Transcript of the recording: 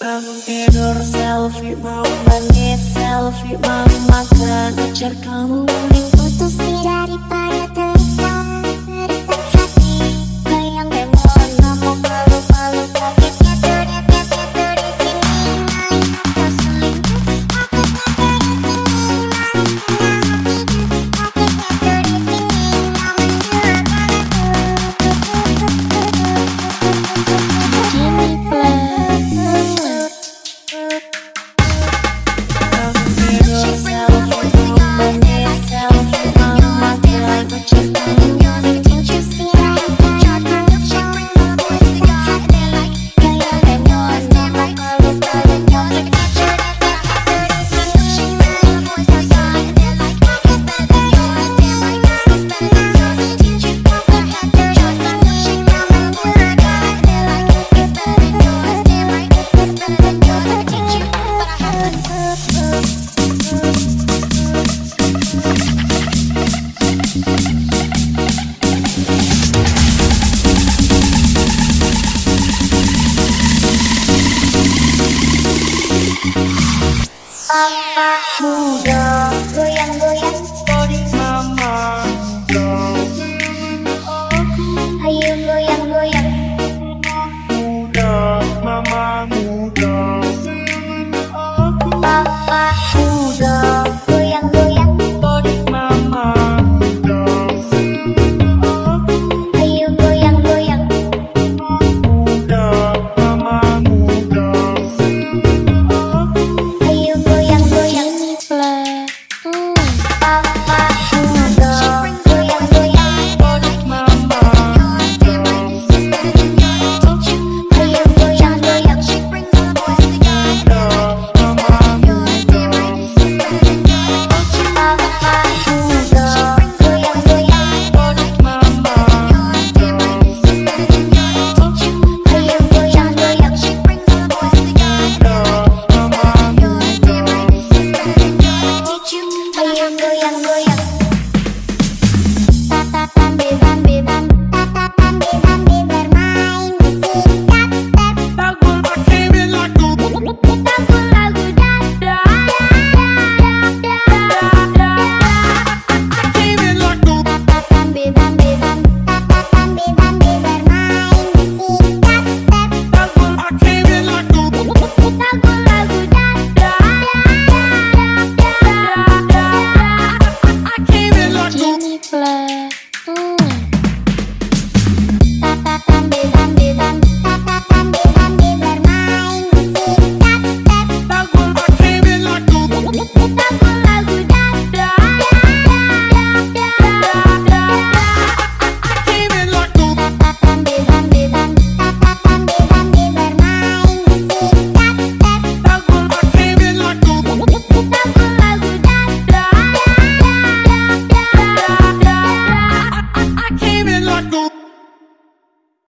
Bangun tidur selfie mau mandi selfie mau makan. Ajar kamu. Apa muda goyang-goyang